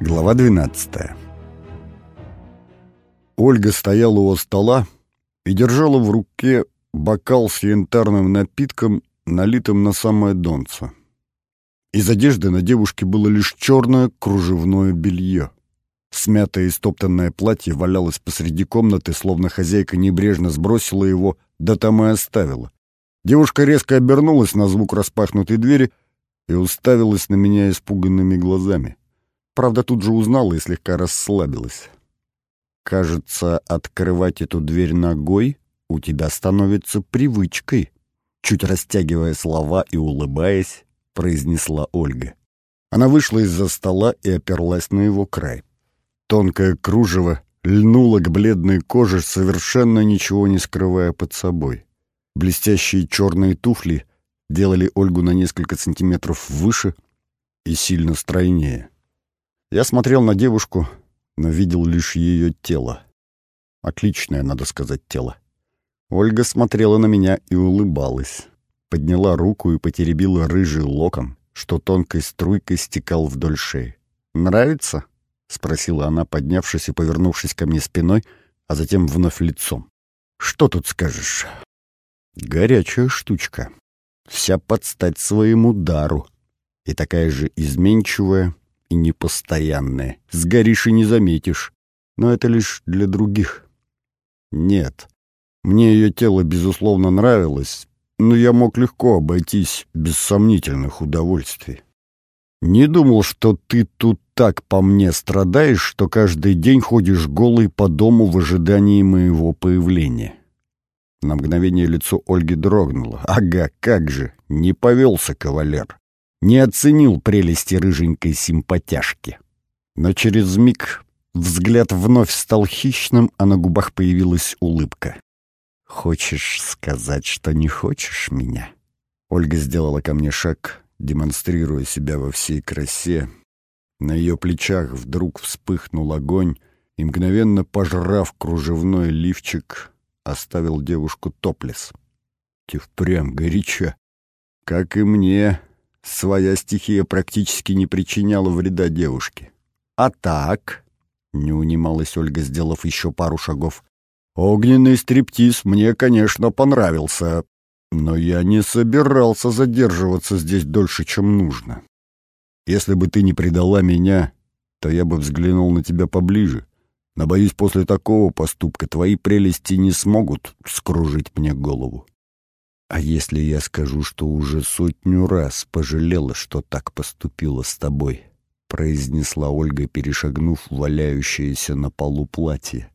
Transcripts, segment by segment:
Глава 12 Ольга стояла у стола и держала в руке бокал с янтарным напитком, налитым на самое донце. Из одежды на девушке было лишь черное кружевное белье. Смятое и стоптанное платье валялось посреди комнаты, словно хозяйка небрежно сбросила его, да там и оставила. Девушка резко обернулась на звук распахнутой двери и уставилась на меня испуганными глазами. Правда, тут же узнала и слегка расслабилась. «Кажется, открывать эту дверь ногой у тебя становится привычкой», чуть растягивая слова и улыбаясь, произнесла Ольга. Она вышла из-за стола и оперлась на его край. Тонкое кружево льнуло к бледной коже, совершенно ничего не скрывая под собой. Блестящие черные туфли делали Ольгу на несколько сантиметров выше и сильно стройнее. Я смотрел на девушку, но видел лишь ее тело. Отличное, надо сказать, тело. Ольга смотрела на меня и улыбалась. Подняла руку и потеребила рыжий локон, что тонкой струйкой стекал вдоль шеи. «Нравится?» — спросила она, поднявшись и повернувшись ко мне спиной, а затем вновь лицом. «Что тут скажешь?» «Горячая штучка. Вся под стать своему дару. И такая же изменчивая, и непостоянное. Сгоришь и не заметишь. Но это лишь для других. Нет. Мне ее тело, безусловно, нравилось, но я мог легко обойтись без сомнительных удовольствий. Не думал, что ты тут так по мне страдаешь, что каждый день ходишь голый по дому в ожидании моего появления. На мгновение лицо Ольги дрогнуло. Ага, как же, не повелся кавалер не оценил прелести рыженькой симпатяшки. Но через миг взгляд вновь стал хищным, а на губах появилась улыбка. «Хочешь сказать, что не хочешь меня?» Ольга сделала ко мне шаг, демонстрируя себя во всей красе. На ее плечах вдруг вспыхнул огонь, и, мгновенно пожрав кружевной лифчик, оставил девушку топлес. Те впрямь горяча. Как и мне, своя стихия практически не причиняла вреда девушке. «А так?» — не унималась Ольга, сделав еще пару шагов. «Огненный стриптиз мне, конечно, понравился, но я не собирался задерживаться здесь дольше, чем нужно. Если бы ты не предала меня, то я бы взглянул на тебя поближе. Но, боюсь, после такого поступка твои прелести не смогут скружить мне голову. А если я скажу, что уже сотню раз пожалела, что так поступила с тобой? произнесла Ольга, перешагнув валяющееся на полу платье.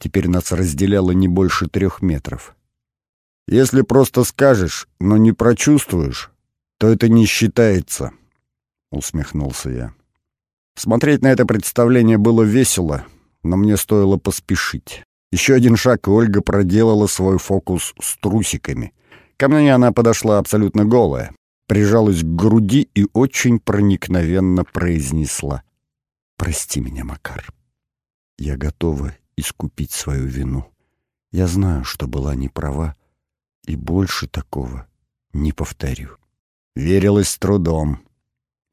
Теперь нас разделяло не больше трех метров. Если просто скажешь, но не прочувствуешь, то это не считается, усмехнулся я. Смотреть на это представление было весело, но мне стоило поспешить. Еще один шаг, и Ольга проделала свой фокус с трусиками — Ко мне она подошла абсолютно голая, прижалась к груди и очень проникновенно произнесла. «Прости меня, Макар. Я готова искупить свою вину. Я знаю, что была неправа, и больше такого не повторю». Верилась трудом.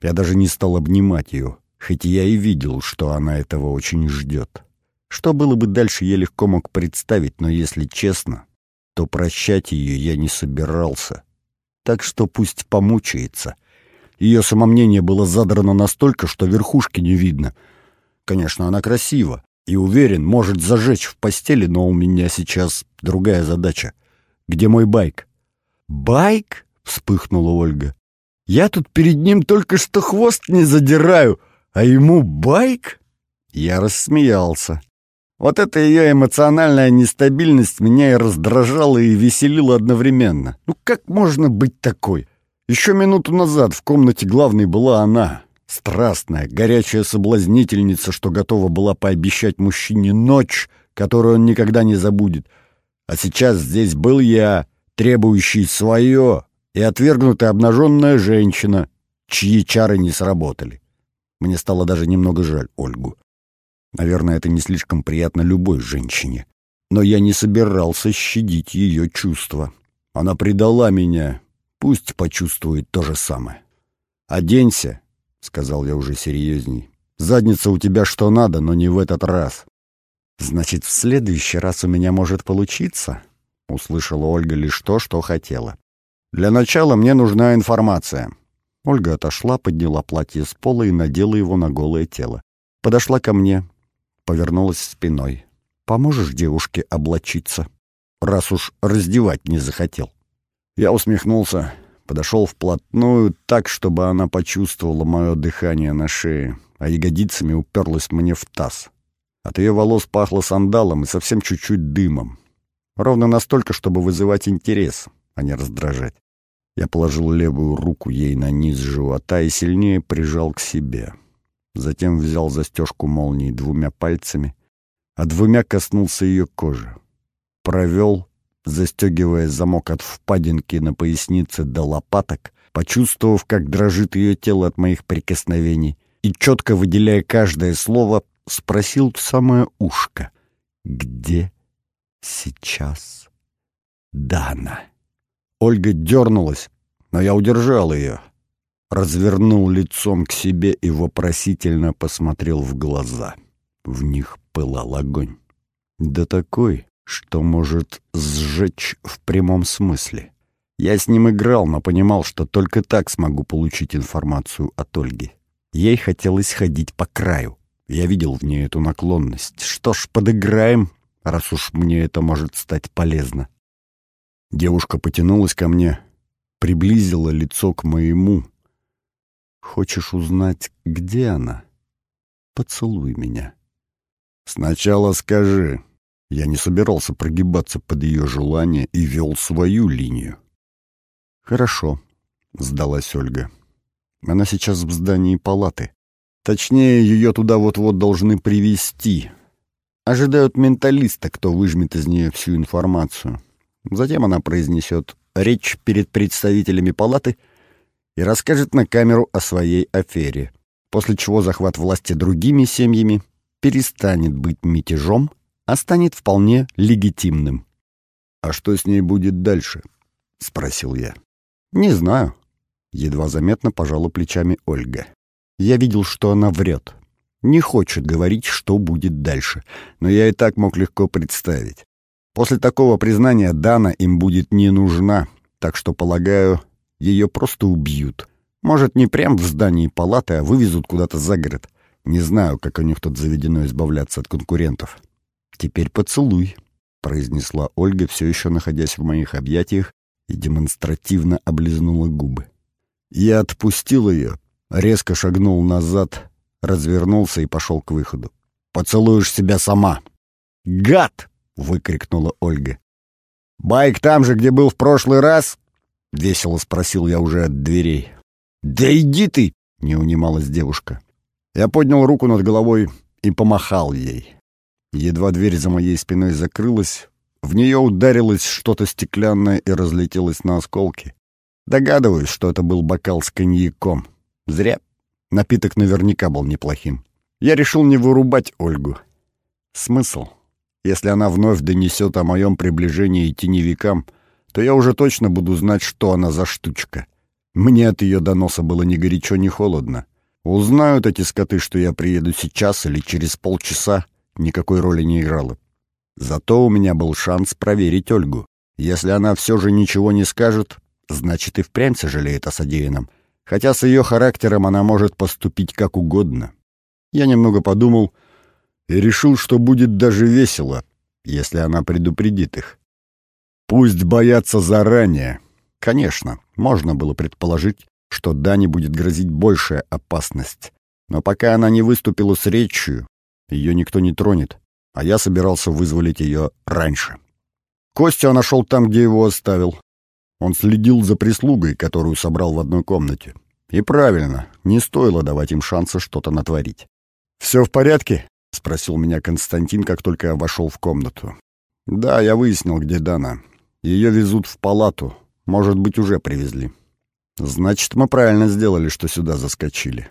Я даже не стал обнимать ее, хоть я и видел, что она этого очень ждет. Что было бы дальше, я легко мог представить, но, если честно, то прощать ее я не собирался. Так что пусть помучается. Ее самомнение было задрано настолько, что верхушки не видно. Конечно, она красива и, уверен, может зажечь в постели, но у меня сейчас другая задача. Где мой байк? «Байк?» — вспыхнула Ольга. «Я тут перед ним только что хвост не задираю, а ему байк?» Я рассмеялся. Вот эта ее эмоциональная нестабильность меня и раздражала, и веселила одновременно. Ну как можно быть такой? Еще минуту назад в комнате главной была она, страстная, горячая соблазнительница, что готова была пообещать мужчине ночь, которую он никогда не забудет. А сейчас здесь был я, требующий свое, и отвергнутая обнаженная женщина, чьи чары не сработали. Мне стало даже немного жаль Ольгу. Наверное, это не слишком приятно любой женщине. Но я не собирался щадить ее чувства. Она предала меня. Пусть почувствует то же самое. «Оденься», — сказал я уже серьезней. Задница у тебя что надо, но не в этот раз». «Значит, в следующий раз у меня может получиться?» — услышала Ольга лишь то, что хотела. «Для начала мне нужна информация». Ольга отошла, подняла платье с пола и надела его на голое тело. Подошла ко мне, повернулась спиной. «Поможешь девушке облачиться?» «Раз уж раздевать не захотел». Я усмехнулся, подошел вплотную так, чтобы она почувствовала мое дыхание на шее, а ягодицами уперлась мне в таз. От ее волос пахло сандалом и совсем чуть-чуть дымом. Ровно настолько, чтобы вызывать интерес, а не раздражать. Я положил левую руку ей на низ живота и сильнее прижал к себе. Затем взял застежку молнии двумя пальцами, а двумя коснулся ее кожи. Провел, застегивая замок от впадинки на пояснице до лопаток, почувствовав, как дрожит ее тело от моих прикосновений, и, четко выделяя каждое слово, спросил в самое ушко. «Где сейчас Дана?» Ольга дернулась, но я удержал ее. Развернул лицом к себе и вопросительно посмотрел в глаза. В них пылал огонь. Да такой, что может сжечь в прямом смысле. Я с ним играл, но понимал, что только так смогу получить информацию от Ольги. Ей хотелось ходить по краю. Я видел в ней эту наклонность. Что ж, подыграем, раз уж мне это может стать полезно. Девушка потянулась ко мне, приблизила лицо к моему. «Хочешь узнать, где она? Поцелуй меня». «Сначала скажи». Я не собирался прогибаться под ее желание и вел свою линию. «Хорошо», — сдалась Ольга. Она сейчас в здании палаты. Точнее, ее туда вот-вот должны привести. Ожидают менталиста, кто выжмет из нее всю информацию. Затем она произнесет речь перед представителями палаты и расскажет на камеру о своей афере, после чего захват власти другими семьями перестанет быть мятежом, а станет вполне легитимным. «А что с ней будет дальше?» — спросил я. «Не знаю», Едва заметно пожала плечами Ольга. Я видел, что она врет. Не хочет говорить, что будет дальше. Но я и так мог легко представить. После такого признания Дана им будет не нужна, так что, полагаю, ее просто убьют. Может, не прямо в здании палаты, а вывезут куда-то за город. Не знаю, как у них тут заведено избавляться от конкурентов. «Теперь поцелуй», — произнесла Ольга, все еще находясь в моих объятиях, и демонстративно облизнула губы. Я отпустил ее, резко шагнул назад, развернулся и пошел к выходу. «Поцелуешь себя сама!» «Гад!» — выкрикнула Ольга. «Байк там же, где был в прошлый раз?» — весело спросил я уже от дверей. «Да иди ты!» — не унималась девушка. Я поднял руку над головой и помахал ей. Едва дверь за моей спиной закрылась, в нее ударилось что-то стеклянное и разлетелось на осколки. Догадываюсь, что это был бокал с коньяком. Зря. Напиток наверняка был неплохим. Я решил не вырубать Ольгу. Смысл? Если она вновь донесет о моем приближении теневикам, то я уже точно буду знать, что она за штучка. Мне от ее доноса было ни горячо, ни холодно. Узнают эти скоты, что я приеду сейчас или через полчаса, никакой роли не играло. Зато у меня был шанс проверить Ольгу. Если она все же ничего не скажет, значит и впрямь сожалеет о содеянном. Хотя с ее характером она может поступить как угодно. Я немного подумал и решил, что будет даже весело, если она предупредит их. Пусть боятся заранее. Конечно, можно было предположить, что Дане будет грозить большая опасность. Но пока она не выступила с речью, ее никто не тронет, а я собирался вызволить ее раньше. Костю я нашел там, где его оставил. Он следил за прислугой, которую собрал в одной комнате. И правильно, не стоило давать им шанса что-то натворить. «Все в порядке?» — спросил меня Константин, как только я вошел в комнату. «Да, я выяснил, где Дана. Ее везут в палату. Может быть, уже привезли. Значит, мы правильно сделали, что сюда заскочили».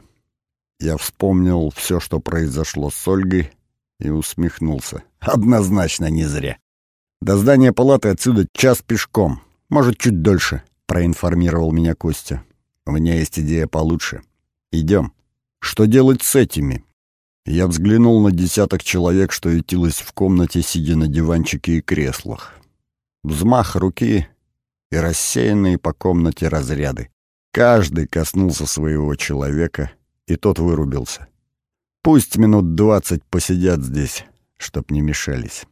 Я вспомнил все, что произошло с Ольгой, и усмехнулся. Однозначно не зря. До здания палаты отсюда час пешком. Может, чуть дольше, проинформировал меня Костя. У меня есть идея получше. Идем. Что делать с этими? Я взглянул на десяток человек, что ютилось в комнате, сидя на диванчике и креслах. Взмах руки и рассеянные по комнате разряды. Каждый коснулся своего человека, и тот вырубился. Пусть минут двадцать посидят здесь, чтоб не мешались.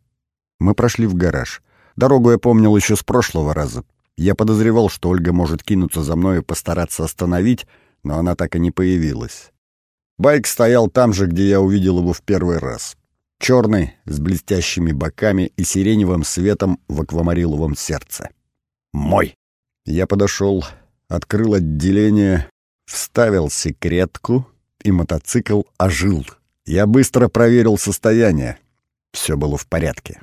Мы прошли в гараж. Дорогу я помнил еще с прошлого раза. Я подозревал, что Ольга может кинуться за мной и постараться остановить, но она так и не появилась. Байк стоял там же, где я увидел его в первый раз. Черный, с блестящими боками и сиреневым светом в аквамариловом сердце. Мой! Я подошел, открыл отделение, вставил секретку, и мотоцикл ожил. Я быстро проверил состояние. Все было в порядке.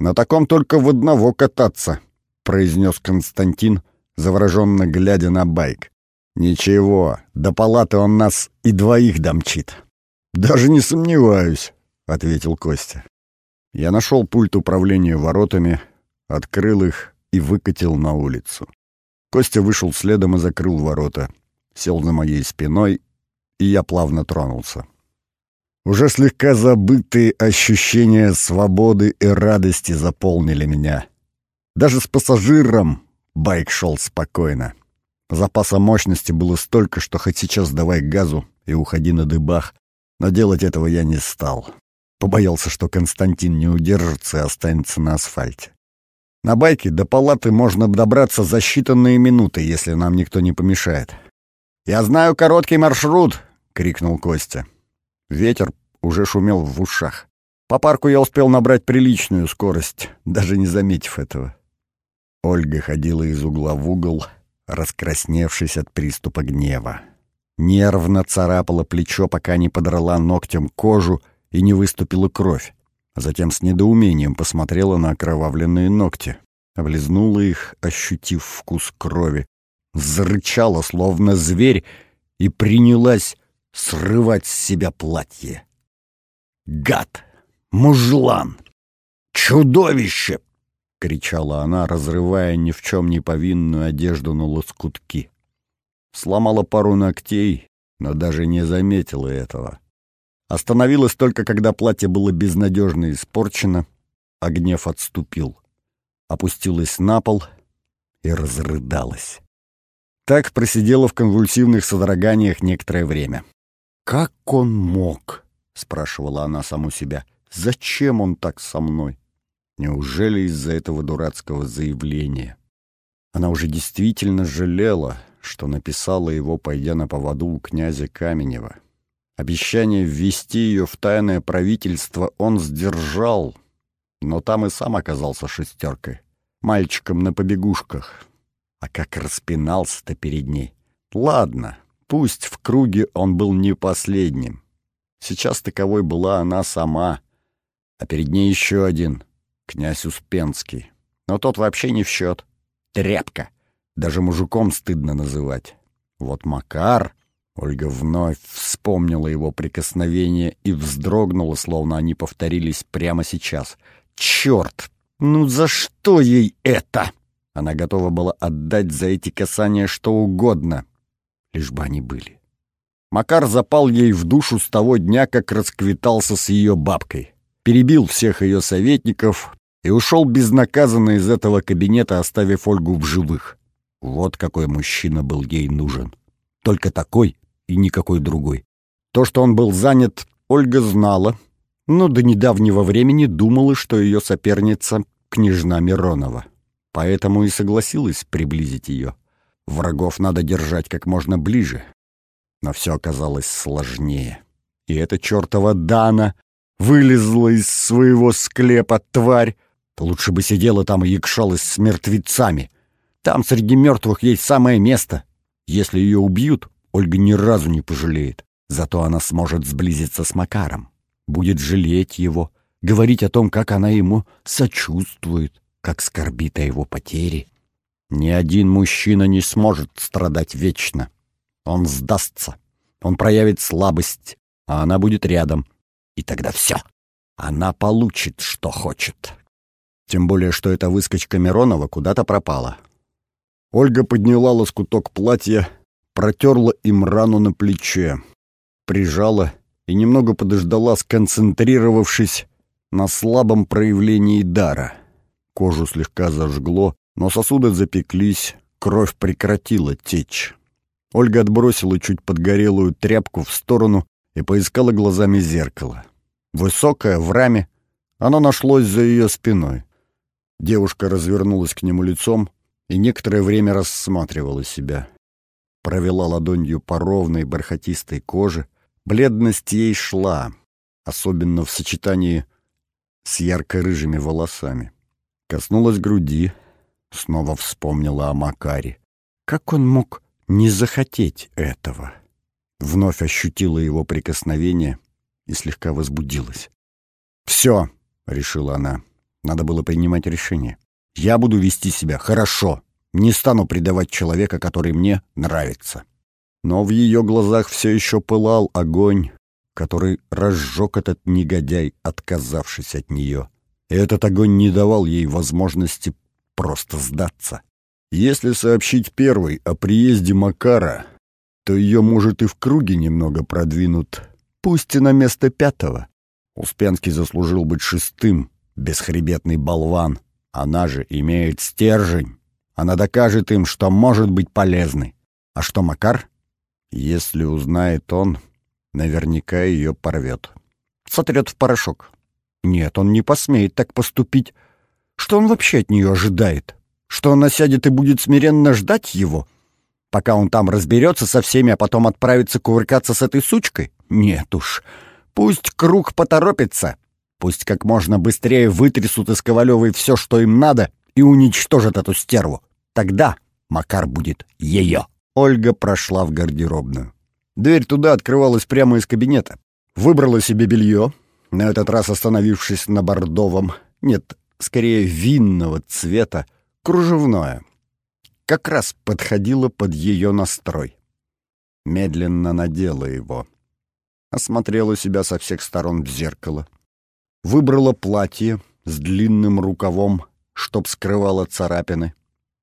«На таком только в одного кататься», — произнес Константин, завороженно глядя на байк. «Ничего, до палаты он нас и двоих домчит». «Даже не сомневаюсь», — ответил Костя. Я нашел пульт управления воротами, открыл их и выкатил на улицу. Костя вышел следом и закрыл ворота, сел за моей спиной, и я плавно тронулся. Уже слегка забытые ощущения свободы и радости заполнили меня. Даже с пассажиром байк шел спокойно. Запаса мощности было столько, что хоть сейчас давай газу и уходи на дыбах, но делать этого я не стал. Побоялся, что Константин не удержится и останется на асфальте. На байке до палаты можно добраться за считанные минуты, если нам никто не помешает. «Я знаю короткий маршрут!» — крикнул Костя. Ветер уже шумел в ушах. По парку я успел набрать приличную скорость, даже не заметив этого. Ольга ходила из угла в угол, раскрасневшись от приступа гнева. Нервно царапала плечо, пока не подрала ногтем кожу и не выступила кровь. А затем с недоумением посмотрела на окровавленные ногти. Облизнула их, ощутив вкус крови. Зарычала, словно зверь, и принялась срывать с себя платье. «Гад! Мужлан! Чудовище!» — кричала она, разрывая ни в чем не повинную одежду на лоскутки. Сломала пару ногтей, но даже не заметила этого. Остановилась только, когда платье было безнадежно испорчено, а гнев отступил. Опустилась на пол и разрыдалась. Так просидела в конвульсивных содроганиях некоторое время. «Как он мог?» — спрашивала она саму себя. «Зачем он так со мной?» Неужели из-за этого дурацкого заявления? Она уже действительно жалела, что написала его, пойдя на поводу у князя Каменева. Обещание ввести ее в тайное правительство он сдержал, но там и сам оказался шестеркой, мальчиком на побегушках. А как распинался-то перед ней. Ладно, пусть в круге он был не последним. Сейчас таковой была она сама, а перед ней еще один — князь Успенский. Но тот вообще не в счет. Тряпка. Даже мужиком стыдно называть. Вот Макар... Ольга вновь вспомнила его прикосновение и вздрогнула, словно они повторились прямо сейчас. «Черт! Ну за что ей это?» Она готова была отдать за эти касания что угодно, лишь бы они были. Макар запал ей в душу с того дня, как расквитался с ее бабкой. Перебил всех ее советников, и ушел безнаказанно из этого кабинета, оставив Ольгу в живых. Вот какой мужчина был ей нужен. Только такой и никакой другой. То, что он был занят, Ольга знала, но до недавнего времени думала, что ее соперница — княжна Миронова. Поэтому и согласилась приблизить ее. Врагов надо держать как можно ближе. Но все оказалось сложнее. И эта чертова Дана вылезла из своего склепа тварь, Лучше бы сидела там и якшалась с мертвецами. Там среди мертвых есть самое место. Если ее убьют, Ольга ни разу не пожалеет. Зато она сможет сблизиться с Макаром. Будет жалеть его, говорить о том, как она ему сочувствует, как скорбит о его потере. Ни один мужчина не сможет страдать вечно. Он сдастся, он проявит слабость, а она будет рядом. И тогда все. Она получит, что хочет. Тем более, что эта выскочка Миронова куда-то пропала. Ольга подняла лоскуток платья, протерла им рану на плече, прижала и немного подождала, сконцентрировавшись на слабом проявлении дара. Кожу слегка зажгло, но сосуды запеклись, кровь прекратила течь. Ольга отбросила чуть подгорелую тряпку в сторону и поискала глазами зеркало. Высокое, в раме, оно нашлось за ее спиной. Девушка развернулась к нему лицом и некоторое время рассматривала себя. Провела ладонью по ровной бархатистой коже. Бледность ей шла, особенно в сочетании с ярко-рыжими волосами. Коснулась груди, снова вспомнила о Макаре. Как он мог не захотеть этого? Вновь ощутила его прикосновение и слегка возбудилась. «Все!» — решила она. Надо было принимать решение. «Я буду вести себя хорошо. Не стану предавать человека, который мне нравится». Но в ее глазах все еще пылал огонь, который разжег этот негодяй, отказавшись от нее. И этот огонь не давал ей возможности просто сдаться. Если сообщить первой о приезде Макара, то ее, может, и в круге немного продвинут, пусть и на место пятого. Успенский заслужил быть шестым, бесхребетный болван. Она же имеет стержень. Она докажет им, что может быть полезной. А что Макар? Если узнает он, наверняка ее порвет. Сотрет в порошок. Нет, он не посмеет так поступить. Что он вообще от нее ожидает? Что она сядет и будет смиренно ждать его? Пока он там разберется со всеми, а потом отправится кувыркаться с этой сучкой? Нет уж. Пусть круг поторопится. Пусть как можно быстрее вытрясут из Ковалевой все, что им надо, и уничтожат эту стерву. Тогда Макар будет ее. Ольга прошла в гардеробную. Дверь туда открывалась прямо из кабинета. Выбрала себе белье, на этот раз остановившись на бордовом, нет, скорее винного цвета, кружевное. Как раз подходило под ее настрой. Медленно надела его осмотрела себя со всех сторон в зеркало, выбрала платье с длинным рукавом, чтоб скрывало царапины,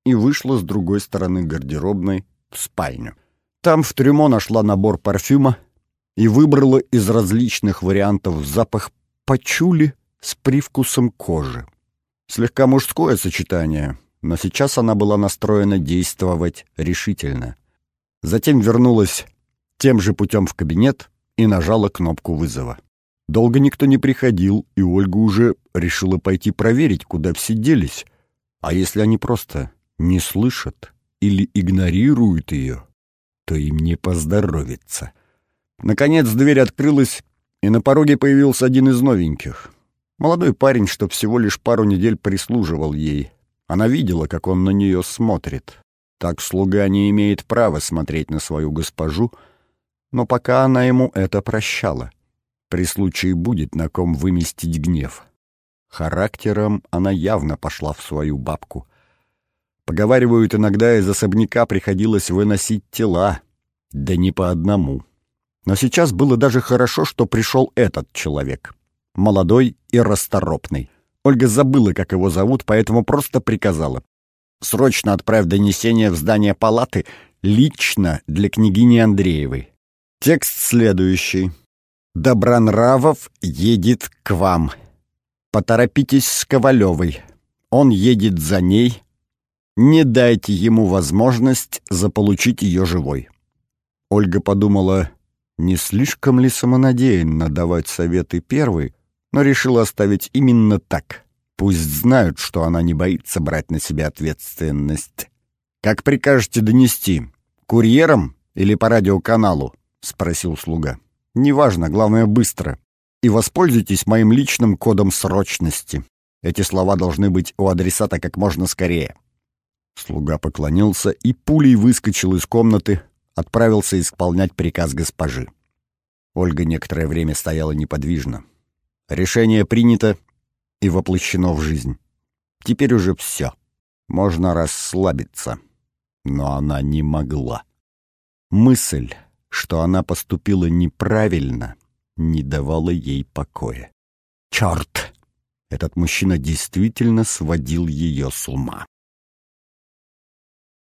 и вышла с другой стороны гардеробной в спальню. Там в трюмо нашла набор парфюма и выбрала из различных вариантов запах пачули с привкусом кожи. Слегка мужское сочетание, но сейчас она была настроена действовать решительно. Затем вернулась тем же путем в кабинет, и нажала кнопку вызова. Долго никто не приходил, и Ольга уже решила пойти проверить, куда все делись. А если они просто не слышат или игнорируют ее, то им не поздоровится. Наконец дверь открылась, и на пороге появился один из новеньких. Молодой парень, что всего лишь пару недель прислуживал ей. Она видела, как он на нее смотрит. Так слуга не имеет права смотреть на свою госпожу — но пока она ему это прощала. При случае будет на ком выместить гнев. Характером она явно пошла в свою бабку. Поговаривают, иногда из особняка приходилось выносить тела, да не по одному. Но сейчас было даже хорошо, что пришел этот человек. Молодой и расторопный. Ольга забыла, как его зовут, поэтому просто приказала. «Срочно отправь донесение в здание палаты лично для княгини Андреевой. Текст следующий. Добронравов едет к вам. Поторопитесь с Ковалевой. Он едет за ней. Не дайте ему возможность заполучить ее живой. Ольга подумала, не слишком ли самонадеянно давать советы первой, но решила оставить именно так. Пусть знают, что она не боится брать на себя ответственность. «Как прикажете донести? Курьером или по радиоканалу?» — спросил слуга. «Неважно, главное, быстро. И воспользуйтесь моим личным кодом срочности. Эти слова должны быть у адресата как можно скорее». Слуга поклонился и пулей выскочил из комнаты, отправился исполнять приказ госпожи. Ольга некоторое время стояла неподвижно. Решение принято и воплощено в жизнь. Теперь уже все. Можно расслабиться. Но она не могла. Мысль что она поступила неправильно, не давало ей покоя. Черт! Этот мужчина действительно сводил ее с ума.